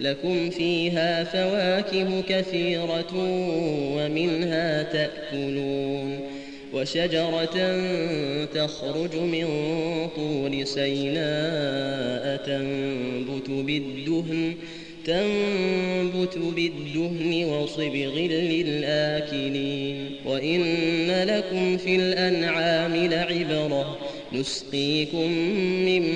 لكم فيها فواكه كثيرة ومنها تأكلون وشجرة تخرج من طور سيناء تنبت بالدهن تنبت بالدهن وصبغ للآكلين. وإن لكم في الأنعام لعبرة نسقيكم مما